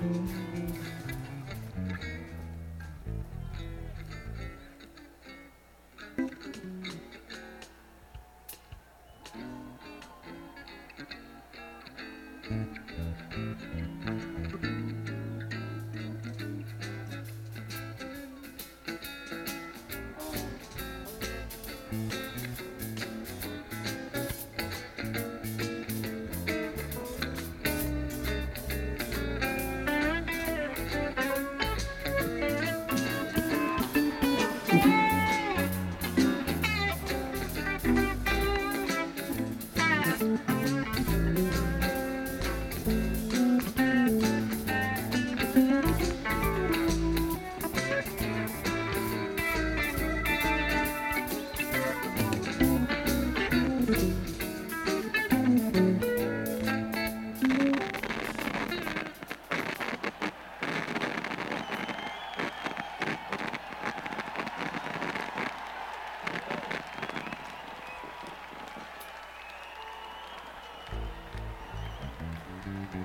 Mm-hmm. Now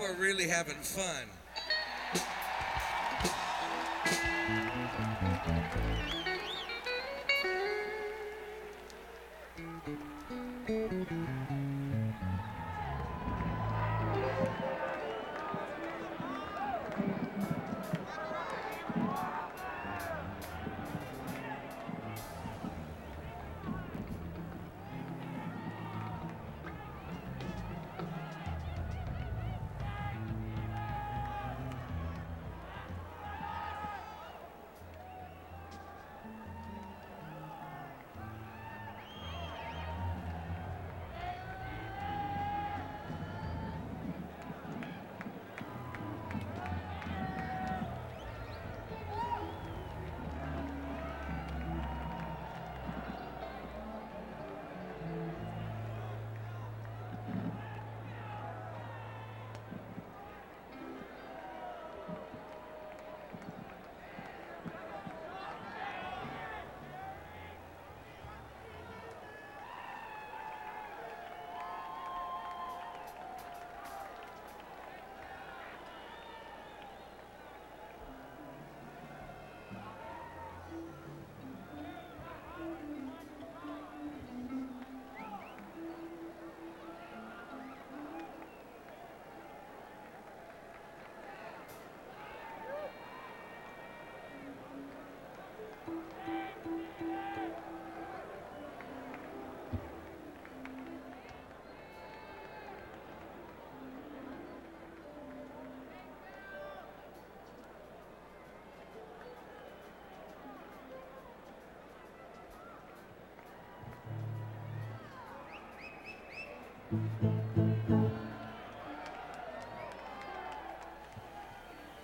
we're really having fun.